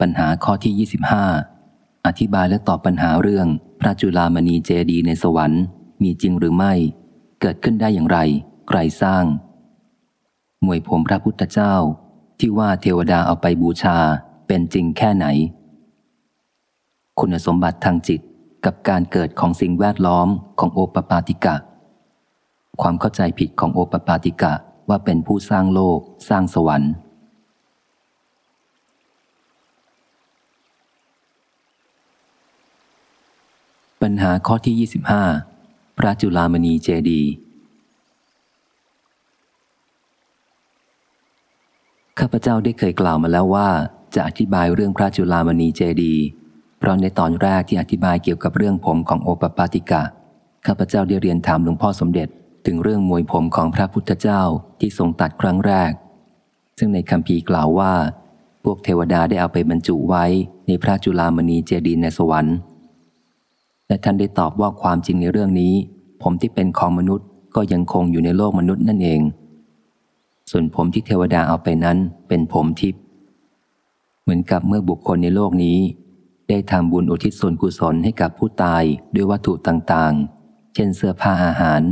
ปัญหาข้อที่ 25 อธิบายและตอบปัญหาเรื่อง พระจุลามณีเจดีในสวรรค์ มีจริงหรือไม่ เกิดขึ้นได้อย่างไร ใครสร้าง มวยผมพระพุทธเจ้า ที่ว่าเทวดาเอาไปบูชาเป็นจริงแค่ไหน คุณสมบัติทางจิตกับการเกิดของสิ่งแวดล้อมของโอปปาติกะ ความเข้าใจผิดของโอปปาติกะว่าเป็นผู้สร้างโลก สร้างสวรรค์ ปัญหาข้อที่ 25 พระจุลามณีเจดี ข้าพเจ้าได้เคยกล่าวมาแล้วว่า จะอธิบายเรื่องพระจุลามณีเจดี เพราะในตอนแรกที่อธิบายเกี่ยวกับเรื่องผมของโอปปาติกะ ข้าพเจ้าได้เรียนถามหลวงพ่อสมเด็จ ถึงเรื่องมวยผมของพระพุทธเจ้าที่ทรงตัดครั้งแรก ซึ่งในคำพีกล่าวว่า พวกเทวดาได้เอาไปบรรจุไว้ในพระจุลามณีเจดีในสวรรค์ และท่านได้ตอบว่าความจริงในเรื่องนี้ ผมที่เป็นของมนุษย์ก็ยังคงอยู่ในโลกมนุษย์นั่นเอง ส่วนผมที่เทวดาเอาไปนั้นเป็นผมทิพย์เหมือนกับเมื่อบุคคลในโลกนี้ ได้ทำบุญอุทิศส่วนกุศลให้กับผู้ตายด้วยวัตถุต่างๆ เช่นเสื้อผ้าอาหาร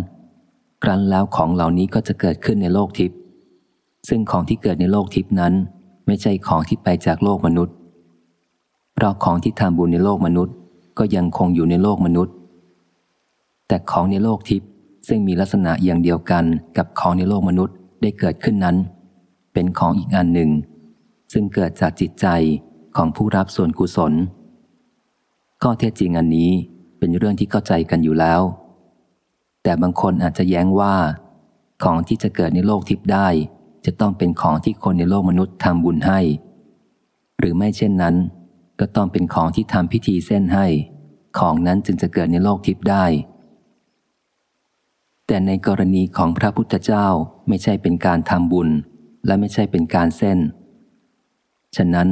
ครั้นแล้วของเหล่านี้ก็จะเกิดขึ้นในโลกทิพย์ซึ่งของที่เกิดในโลกทิพย์นั้น ไม่ใช่ของที่ไปจากโลกมนุษย์ เพราะของที่ทำบุญในโลกมนุษย์ ก็ยังคงอยู่ในโลกมนุษย์ แต่ของในโลกทิพย์ซึ่งมีลักษณะอย่างเดียวกันกับของในโลกมนุษย์ได้เกิดขึ้นนั้น เป็นของอีกอันหนึ่ง ซึ่งเกิดจากจิตใจของผู้รับส่วนกุศล ข้อเท็จจริงอันนี้เป็นเรื่องที่เข้าใจกันอยู่แล้ว แต่บางคนอาจจะแย้งว่า ของที่จะเกิดในโลกทิพย์ได้ จะต้องเป็นของที่คนในโลกมนุษย์ทำบุญให้ หรือไม่เช่นนั้น ก็ต้องเป็นของที่ทำพิธีเส้นให้ ของนั้นจึงจะเกิดในโลกทิพย์ได้ แต่ในกรณีของพระพุทธเจ้าไม่ใช่เป็นการทำบุญ และไม่ใช่เป็นการเส้น ฉะนั้น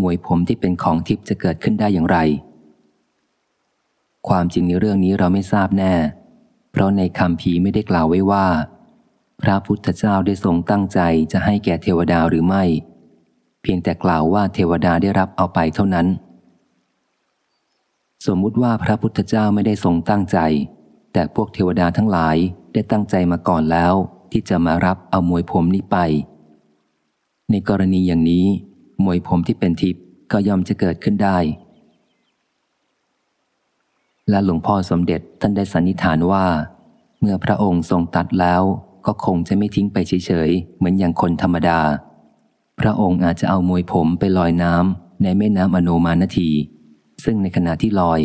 มวยผมที่เป็นของทิพย์จะเกิดขึ้นได้อย่างไร ความจริงในเรื่องนี้เราไม่ทราบแน่ เพราะในคำพีไม่ได้กล่าวไว้ว่า พระพุทธเจ้าได้ทรงตั้งใจจะให้แก่เทวดาหรือไม่ เพียงแต่กล่าวว่าเทวดาได้รับเอาไปเท่านั้น สมมุติว่าพระพุทธเจ้าไม่ได้ทรงตั้งใจ แต่พวกเทวดาทั้งหลายได้ตั้งใจมาก่อนแล้ว ที่จะมารับเอามวยผมนี้ไป ในกรณีอย่างนี้มวยผมที่เป็นทิพย์ก็ย่อมจะเกิดขึ้นได้ และหลวงพ่อสมเด็จท่านได้สันนิษฐานว่า เมื่อพระองค์ทรงตัดแล้วก็คงจะไม่ทิ้งไปเฉยๆ เหมือนอย่างคนธรรมดา พระองค์อาจจะเอามวยผมไปลอยน้ำในแม่น้ำอโนมานที ซึ่งในขณะที่ลอย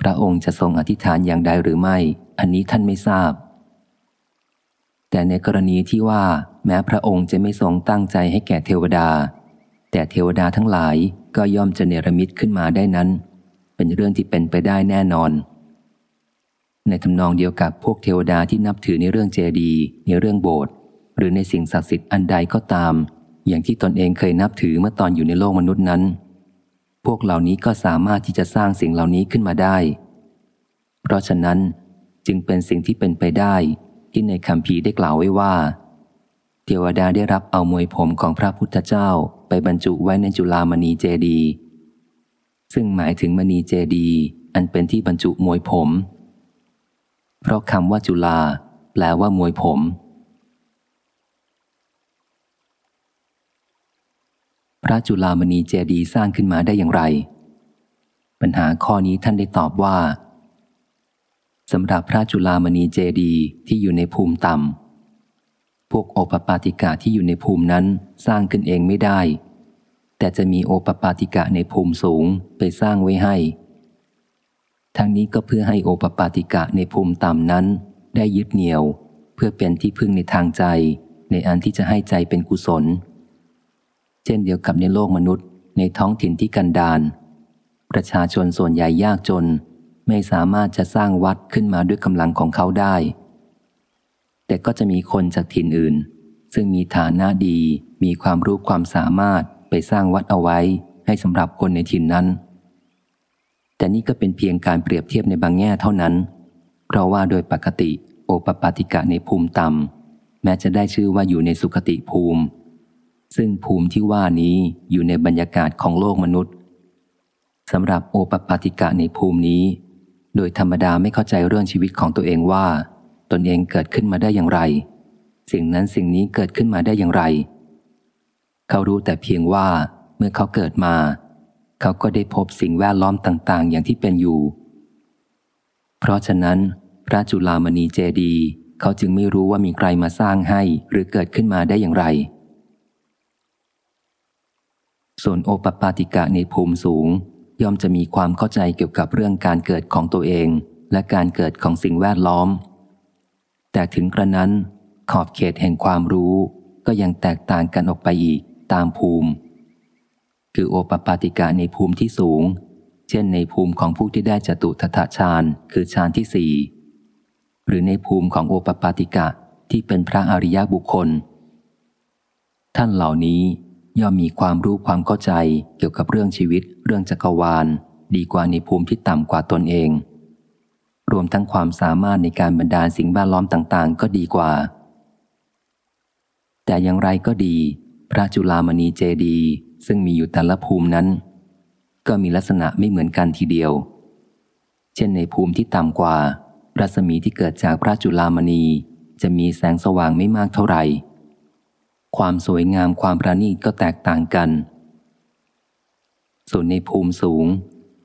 พระองค์จะทรงอธิษฐานอย่างใดหรือไม่ อันนี้ท่านไม่ทราบ แต่ในกรณีที่ว่าแม้พระองค์จะไม่ทรงตั้งใจให้แก่เทวดา แต่เทวดาทั้งหลายก็ย่อมจะเนรมิตขึ้นมาได้นั้น เป็นเรื่องที่เป็นไปได้แน่นอน ในทำนองเดียวกับพวกเทวดาที่นับถือในเรื่องเจดี ในเรื่องโบสถ์หรือในสิ่งศักดิ์สิทธิ์อันใดก็ตาม อย่างที่ตนเองเคยนับถือเมื่อตอนอยู่ในโลกมนุษย์นั้น พวกเหล่านี้ก็สามารถที่จะสร้างสิ่งเหล่านี้ขึ้นมาได้ เพราะฉะนั้นจึงเป็นสิ่งที่เป็นไปได้ที่ในคำพีได้กล่าวไว้ว่า เทวดาได้รับเอามวยผมของพระพุทธเจ้าไปบรรจุไว้ในจุลามณีเจดี ซึ่งหมายถึงมณีเจดี อันเป็นที่บรรจุมวยผม เพราะคำว่าจุลา แปลว่ามวยผม พระจุลามณีเจดีสร้างขึ้นมาได้อย่างไร ปัญหาข้อนี้ท่านได้ตอบว่าสำหรับพระจุลามณีเจดีที่อยู่ในภูมิต่ำพวกโอปปาติกาที่อยู่ในภูมินั้นสร้างขึ้นเองไม่ได้ แต่จะมีโอปปาติกะในภูมิสูงไปสร้างไว้ให้ ทั้งนี้ก็เพื่อให้โอปปาติกะในภูมิต่ำนั้น ได้ยึดเหนี่ยว เพื่อเป็นที่พึ่งในทางใจ ในอันที่จะให้ใจเป็นกุศล เช่นเดียวกับในโลกมนุษย์ ในท้องถิ่นที่กันดานประชาชนส่วนใหญ่ยากจน ไม่สามารถจะสร้างวัดขึ้นมาด้วยกำลังของเขาได้ แต่ก็จะมีคนจากถิ่นอื่น ซึ่งมีฐานะดีมีความรู้ความสามารถไปสร้างวัดเอาไว้ให้สำหรับคนในถิ่นนั้น แต่นี่ก็เป็นเพียงการเปรียบเทียบในบางแง่เท่านั้น เพราะว่าโดยปกติ โอปปาติกะในภูมิต่ำแม้จะได้ชื่อว่าอยู่ในสุขติภูมิ ซึ่งภูมิที่ว่านี้อยู่ในบรรยากาศของโลกมนุษย์สำหรับโอปปาติกะในภูมินี้ โดยธรรมดาไม่เข้าใจเรื่องชีวิตของตัวเองว่า ตนเองเกิดขึ้นมาได้อย่างไร สิ่งนั้นสิ่งนี้เกิดขึ้นมาได้อย่างไร เขารู้แต่เพียงว่าเมื่อเขาเกิดมา เขาก็ได้พบสิ่งแวดล้อมต่างๆ อย่างที่เป็นอยู่ เพราะฉะนั้น พระจุลามณีเจดี เขาจึงไม่รู้ว่ามีใครมาสร้างให้หรือเกิดขึ้นมาได้อย่างไร ส่วนโอปปาติกะในภูมิสูง ย่อมจะมีความเข้าใจเกี่ยวกับเรื่องการเกิดของตัวเอง และการเกิดของสิ่งแวดล้อม แต่ถึงกระนั้น ขอบเขตแห่งความรู้ก็ยังแตกต่างกันออกไปอีกตามภูมิ คือโอปปาติกะในภูมิที่สูง เช่นในภูมิของผู้ที่ได้จตุทัตฌานคือฌานที่สี่หรือในภูมิของโอปปาติกะที่เป็นพระอริยบุคคล ท่านเหล่านี้ ย่อมมีความรู้ความเข้าใจเกี่ยวกับเรื่องชีวิต เรื่องจักรวาล ดีกว่าในภูมิที่ต่ำกว่าตนเอง รวมทั้งความสามารถในการบรรดาสิ่งแวดล้อมต่าง ๆ ก็ดีกว่า แต่อย่างไรก็ดี พระจุลามณีเจดี ซึ่งมีอยู่แต่ละภูมินั้น ก็มีลักษณะไม่เหมือนกันทีเดียว เช่นในภูมิที่ต่ำกว่า รัศมีที่เกิดจากพระจุลามณีจะมีแสงสว่างไม่มากเท่าไหร่ ความสวยงามความประณีตก็แตกต่างกัน ส่วนในภูมิสูง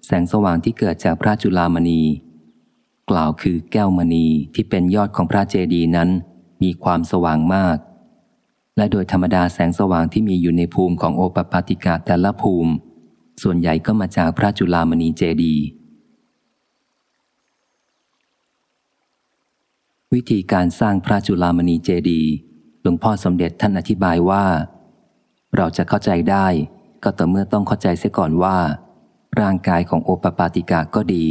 แสงสว่างที่เกิดจากพระจุลามณี กล่าวคือแก้วมณีที่เป็นยอดของพระเจดีย์นั้น มีความสว่างมาก และโดยธรรมดาแสงสว่างที่มีอยู่ในภูมิของโอปปาติกาแต่ละภูมิ ส่วนใหญ่ก็มาจากพระจุลามณีเจดีย์วิธีการสร้างพระจุลามณีเจดีย์ ลวงพ่อสมเด็จท่านอธิบายว่า เราจะเข้าใจได้ ก็ต่อเมื่อต้องเข้าใจเสียก่อนว่า ร่างกายของโอปปาติกาก็ดี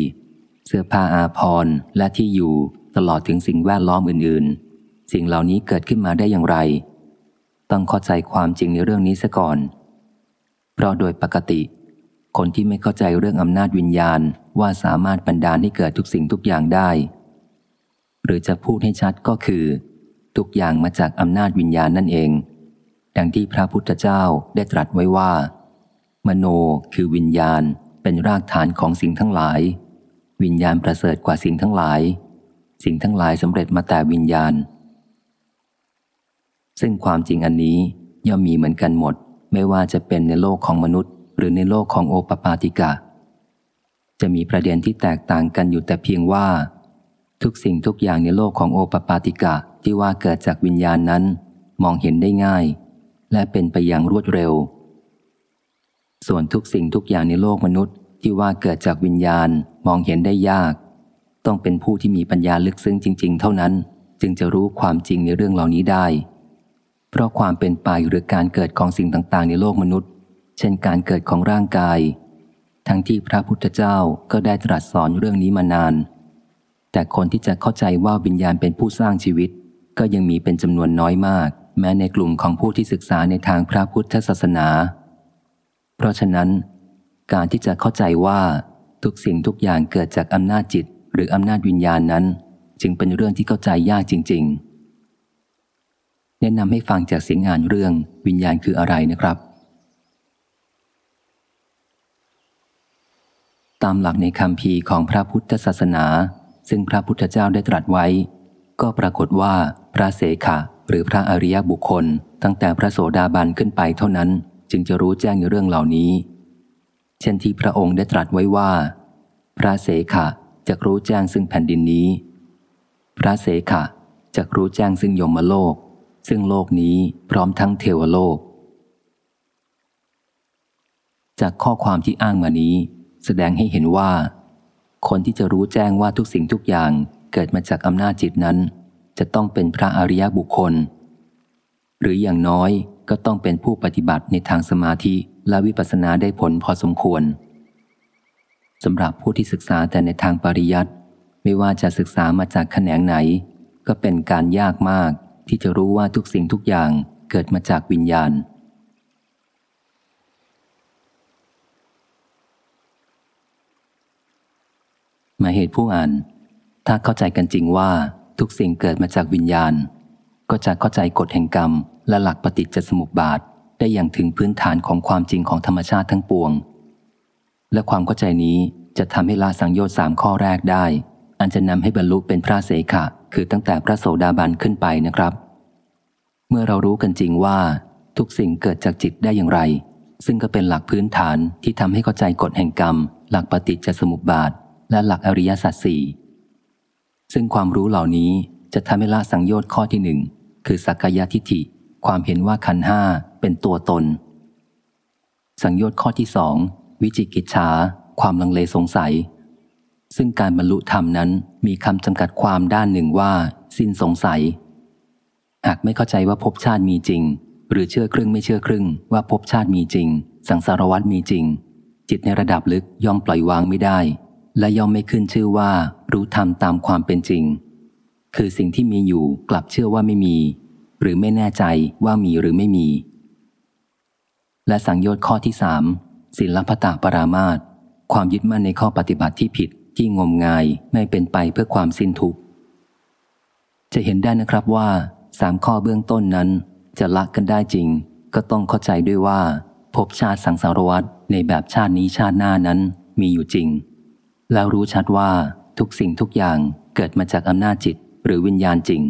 เสื้อผ้าอาภรณ์และที่อยู่ตลอดถึงสิ่งแวดล้อมอื่นๆ สิ่งเหล่านี้เกิดขึ้นมาได้อย่างไร ต้องเข้าใจความจริงในเรื่องนี้เสียก่อน เพราะโดยปกติ คนที่ไม่เข้าใจเรื่องอำนาจวิญญาณว่าสามารถบันดาลให้เกิดทุกสิ่งทุกอย่างได้ หรือจะพูดให้ชัดก็คือ ทุกอย่างมาจากอำนาจวิญญาณนั่นเอง ดังที่พระพุทธเจ้าได้ตรัสไว้ว่า มโนคือวิญญาณเป็นรากฐานของสิ่งทั้งหลาย วิญญาณประเสริฐกว่าสิ่งทั้งหลาย สิ่งทั้งหลายสำเร็จมาแต่วิญญาณ ซึ่งความจริงอันนี้ย่อมมีเหมือนกันหมด ไม่ว่าจะเป็นในโลกของมนุษย์ หรือในโลกของโอปปาติกะ จะมีประเด็นที่แตกต่างกันอยู่แต่เพียงว่า ทุกสิ่งทุกอย่างในโลกของโอปปาติกะ ที่ว่าเกิดจากวิญญาณนั้นมองเห็นได้ง่าย และเป็นไปอย่างรวดเร็ว ส่วนทุกสิ่งทุกอย่างในโลกมนุษย์ ที่ว่าเกิดจากวิญญาณมองเห็นได้ยาก ต้องเป็นผู้ที่มีปัญญาลึกซึ้งจริง ๆ เท่านั้น จึงจะรู้ความจริงในเรื่องเหล่านี้ได้ เพราะความเป็นไปหรือการเกิดของสิ่งต่างๆ ในโลกมนุษย์ เช่นการเกิดของร่างกาย ทั้งที่พระพุทธเจ้าก็ได้ตรัสสอนเรื่องนี้มานาน แต่คนที่จะเข้าใจว่าวิญญาณเป็นผู้สร้างชีวิต ก็ยังมีเป็นจำนวนน้อยมาก แม้ในกลุ่มของผู้ที่ศึกษาในทางพระพุทธศาสนา เพราะฉะนั้น การที่จะเข้าใจว่าทุกสิ่งทุกอย่างเกิดจากอำนาจจิต หรืออำนาจวิญญาณนั้น จึงเป็นเรื่องที่เข้าใจยากจริง ๆ แนะนำให้ฟังจากเสียงงานเรื่องวิญญาณคืออะไรนะครับ ตามหลักในคำพีของพระพุทธศาสนา ซึ่งพระพุทธเจ้าได้ตรัสไว้ ก็ปรากฏว่าพระเสขะหรือพระอริยบุคคล ตั้งแต่พระโสดาบันขึ้นไปเท่านั้น จึงจะรู้แจ้งในเรื่องเหล่านี้ เช่นที่พระองค์ได้ตรัสไว้ว่า พระเสขะจะรู้แจ้งซึ่งแผ่นดินนี้ พระเสขะจะรู้แจ้งซึ่งยมโลก ซึ่งโลกนี้พร้อมทั้งเทวโลก จากข้อความที่อ้างมานี้ แสดงให้เห็นว่า คนที่จะรู้แจ้งว่าทุกสิ่งทุกอย่าง เกิดมาจากอำนาจจิตนั้น จะต้องเป็นพระอริยบุคคล หรืออย่างน้อยก็ต้องเป็นผู้ปฏิบัติในทางสมาธิและวิปัสสนาได้ผลพอสมควรสำหรับผู้ที่ศึกษาแต่ในทางปริยัติไม่ว่าจะศึกษามาจากแขนงไหน ก็เป็นการยากมากที่จะรู้ว่าทุกสิ่งทุกอย่างเกิดมาจากวิญญาณ มาเหตุผู้อ่าน ถ้าเข้าใจกันจริงว่าทุกสิ่งเกิดมาจากวิญญาณ ก็จะเข้าใจกฎแห่งกรรม และหลักปฏิจจสมุปบาท ได้อย่างถึงพื้นฐานของความจริงของธรรมชาติทั้งปวง และความเข้าใจนี้จะทำให้ละสังโยชน์สามข้อแรกได้ อันจะนำให้บรรลุเป็นพระเสขะ คือตั้งแต่พระโสดาบันขึ้นไปนะครับ เมื่อเรารู้กันจริงว่า ทุกสิ่งเกิดจากจิตได้อย่างไร ซึ่งก็เป็นหลักพื้นฐานที่ทำให้เข้าใจกฎแห่งกรรม หลักปฏิจจสมุปบาท และหลักอริยสัจสี่ ซึ่งความรู้เหล่านี้จะทำให้ละสังโยชน์ข้อที่หนึ่งคือสักกายทิฏฐิ ความเห็นว่าขันห้าเป็นตัวตน สังโยชน์ข้อที่สองวิจิกิจฉา ความลังเลสงสัย ซึ่งการบรรลุธรรมนั้นมีคำจำกัดความด้านหนึ่งว่า สิ้นสงสัย หากไม่เข้าใจว่าภพชาติมีจริง หรือเชื่อครึ่งไม่เชื่อครึ่งว่าภพชาติมีจริง สังสารวัตมีจริง จิตในระดับลึกย่อมปล่อยวางไม่ได้ และย่อมไม่ขึ้นชื่อว่า รู้ธรรมตามความเป็นจริง คือสิ่งที่มีอยู่กลับเชื่อว่าไม่มี หรือไม่แน่ใจว่ามีหรือไม่มี และสังโยชน์ข้อที่สามศิลปตะปรามาตความยึดมั่นในข้อปฏิบัติที่ผิดที่งมงายไม่เป็นไปเพื่อความสิ้นทุกข์จะเห็นได้นะครับว่าสามข้อเบื้องต้นนั้น จะละกันได้จริง ก็ต้องเข้าใจด้วยว่าภพชาติสังสารวัตในแบบชาตินี้ชาติหน้านั้นมีอยู่จริง แล้วรู้ชัดว่าทุกสิ่งทุกอย่างเกิดมาจากอำนาจจิตหรือวิญญาณจริง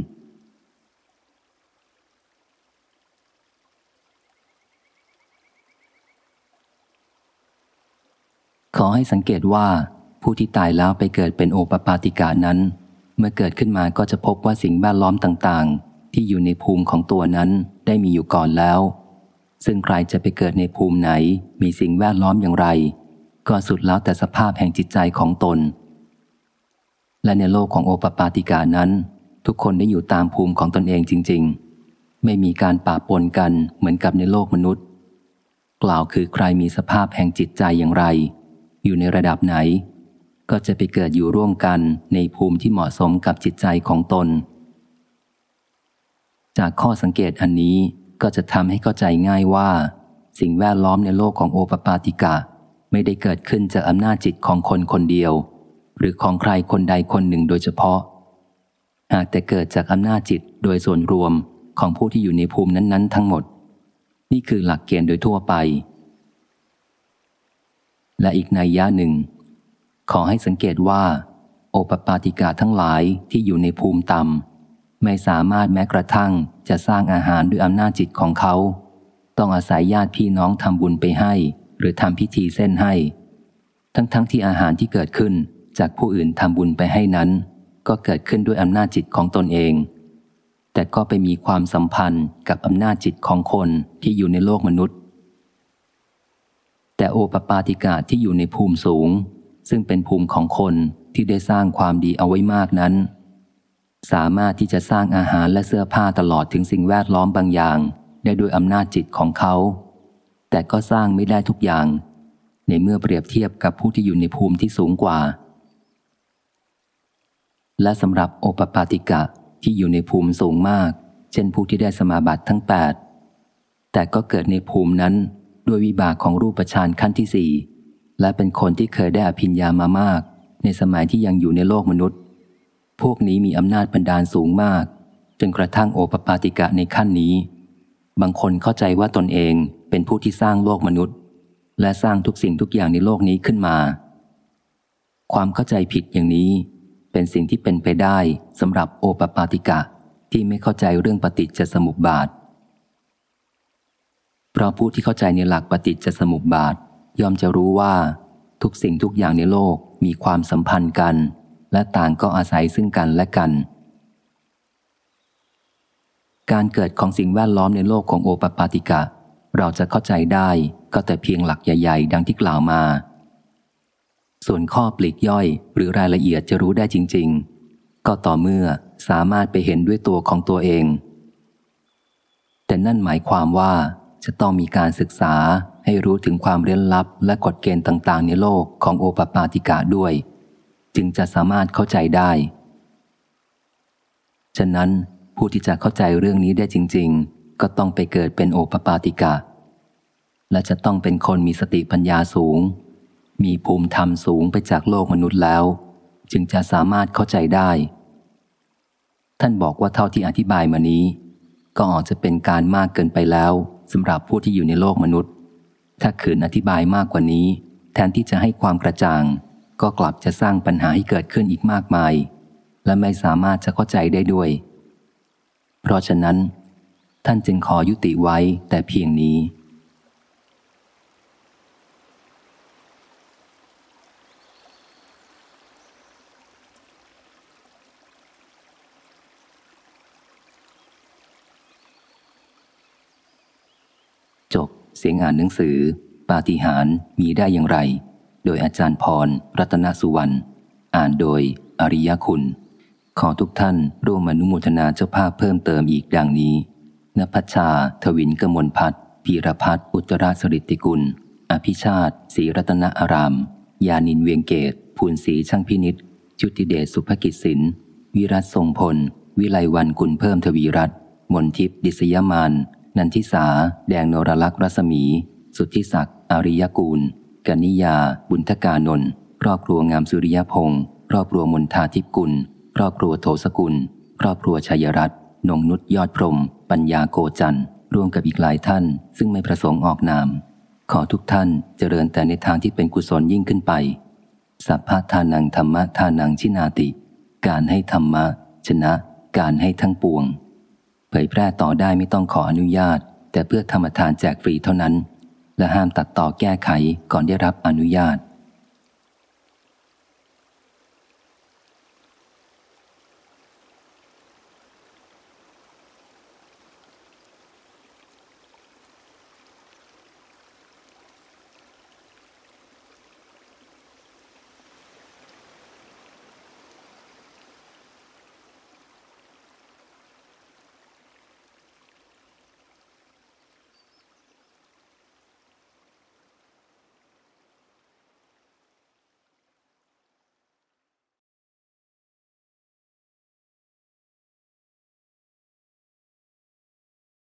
ขอให้สังเกตว่าผู้ที่ตายแล้วไปเกิดเป็นโอปปาติกานั้น เมื่อเกิดขึ้นมาก็จะพบว่าสิ่งแวดล้อมต่างๆ ที่อยู่ในภูมิของตัวนั้นได้มีอยู่ก่อนแล้ว ซึ่งใครจะไปเกิดในภูมิไหน มีสิ่งแวดล้อมอย่างไร ก็สุดแล้วแต่สภาพแห่งจิตใจของตน และในโลกของโอปปาติกานั้น ทุกคนได้อยู่ตามภูมิของตนเองจริง ๆ ไม่มีการปะปนกันเหมือนกับในโลกมนุษย์ กล่าวคือใครมีสภาพแห่งจิตใจอย่างไร อยู่ในระดับไหน ก็จะไปเกิดอยู่ร่วมกันในภูมิที่เหมาะสมกับจิตใจของตน จากข้อสังเกตอันนี้ก็จะทำให้เข้าใจง่ายว่า สิ่งแวดล้อมในโลกของโอปปาติกะ ไม่ได้เกิดขึ้นจากอำนาจจิตของคนคนเดียว หรือของใครคนใดคนหนึ่งโดยเฉพาะหากแต่เกิดจากอำนาจจิตโดยส่วนรวมของผู้ที่อยู่ในภูมินั้น ๆ ทั้งหมด นี่คือหลักเกณฑ์โดยทั่วไป และอีกในย่าหนึ่ง ขอให้สังเกตว่า โอปปาติกาทั้งหลายที่อยู่ในภูมิต่ำไม่สามารถแม้กระทั่งจะสร้างอาหารด้วยอำนาจจิตของเขา ต้องอาศัยญาติพี่น้องทำบุญไปให้ หรือทำพิธีเส้นให้ ทั้งๆทที่อาหารที่เกิดขึ้นจากผู้อื่นทำบุญไปให้นั้น ก็เกิดขึ้นด้วยอำนาจจิตของตนเอง แต่ก็ไปมีความสัมพันธ์กับอำนาจจิตของคนที่อยู่ในโลกมนุษย์ แต่โอปปาติกาที่อยู่ในภูมิสูง ซึ่งเป็นภูมิของคนที่ได้สร้างความดีเอาไว้มากนั้น สามารถที่จะสร้างอาหารและเสื้อผ้าตลอดถึงสิ่งแวดล้อมบางอย่าง ได้ด้วยอำนาจจิตของเขา แต่ก็สร้างไม่ได้ทุกอย่าง ในเมื่อเปรียบเทียบกับผู้ที่อยู่ในภูมิที่สูงกว่า และสำหรับโอปปาติกะที่อยู่ในภูมิสูงมาก เช่นผู้ที่ได้สมาบัติทั้ง 8 แต่ก็เกิดในภูมินั้นด้วยวิบากของรูปฌานขั้นที่สี่และเป็นคนที่เคยได้อภิญญามามาก ในสมัยที่ยังอยู่ในโลกมนุษย์ พวกนี้มีอำนาจบันดาลสูงมาก จนกระทั่งโอปปาติกะในขั้นนี้ บางคนเข้าใจว่าตนเองเป็นผู้ที่สร้างโลกมนุษย์ และสร้างทุกสิ่งทุกอย่างในโลกนี้ขึ้นมา ความเข้าใจผิดอย่างนี้ เป็นสิ่งที่เป็นไปได้สำหรับโอปปาติกะที่ไม่เข้าใจเรื่องปฏิจจสมุปบาท เพราะผู้ที่เข้าใจในหลักปฏิจจสมุปบาท ย่อมจะรู้ว่า ทุกสิ่งทุกอย่างในโลกมีความสัมพันธ์กัน และต่างก็อาศัยซึ่งกันและกัน การเกิดของสิ่งแวดล้อมในโลกของโอปปาติกะ เราจะเข้าใจได้ก็แต่เพียงหลักใหญ่ ๆ ดังที่กล่าวมา ส่วนข้อปลีกย่อยหรือรายละเอียดจะรู้ได้จริง ๆ ก็ต่อเมื่อสามารถไปเห็นด้วยตัวของตัวเอง แต่นั่นหมายความว่าจะต้องมีการศึกษาให้รู้ถึงความเร้นลับและกฎเกณฑ์ต่าง ๆ ในโลกของโอปปาติกาด้วย จึงจะสามารถเข้าใจได้ ฉะนั้น ผู้ที่จะเข้าใจเรื่องนี้ได้จริง ๆ ก็ต้องไปเกิดเป็นโอปปาติกาและจะต้องเป็นคนมีสติปัญญาสูง มีภูมิธรรมสูงไปจากโลกมนุษย์แล้ว จึงจะสามารถเข้าใจได้ ท่านบอกว่าเท่าที่อธิบายมานี้ ก็อาจจะเป็นการมากเกินไปแล้วสำหรับผู้ที่อยู่ในโลกมนุษย์ ถ้าขืนอธิบายมากกว่านี้ แทนที่จะให้ความกระจ่าง ก็กลับจะสร้างปัญหาให้เกิดขึ้นอีกมากมาย และไม่สามารถจะเข้าใจได้ด้วย เพราะฉะนั้น ท่านจึงขอยุติไว้แต่เพียงนี้ จบเสียงอ่านหนังสือ ปาฏิหาริย์มีได้อย่างไร โดยอาจารย์พร รัตนสุวรรณ อ่านโดยอริยคุณ ขอทุกท่านร่วมอนุโมทนาเจ้าภาพเพิ่มเติมอีกดังนี้นภัชชา ทวินกมลพัฒน์พีรพัฒน์อุตราสริติกุล อภิชาติศรีรัตนอาราม ยานินเวียงเกตภูนศรีช่างพินิษจุติเดชสุภกิจสิน วิรัตทรงพล วิไลวันกุลเพิ่มทวีรัตมนทิพย์ดิษยมาน นันทิสา แดงโนรลักษ์รัศมี สุทธิศักดิ์อาริยกูล กนิยา บุญทกานนท์ครอบครัวงามสุริยพงศ์ครอบครัวมนทาทิพกุล ครอบครัวโทสกุล ครอบครัวชัยรัตน์นงนุษยอดพรม ปัญญาโกจันร์ร่วมกับอีกหลายท่าน ซึ่งไม่ประสงค์ออกนาม ขอทุกท่านเจริญแต่ในทางที่เป็นกุศลยิ่งขึ้นไป สัพพะทานังธรรมะทานังชินาติ การให้ธรรมะ ชนะ การให้ทั้งปวง เผยแพร่ต่อได้ไม่ต้องขออนุญาต แต่เพื่อธรรมทานแจกฟรีเท่านั้น และห้ามตัดต่อแก้ไขก่อนได้รับอนุญาต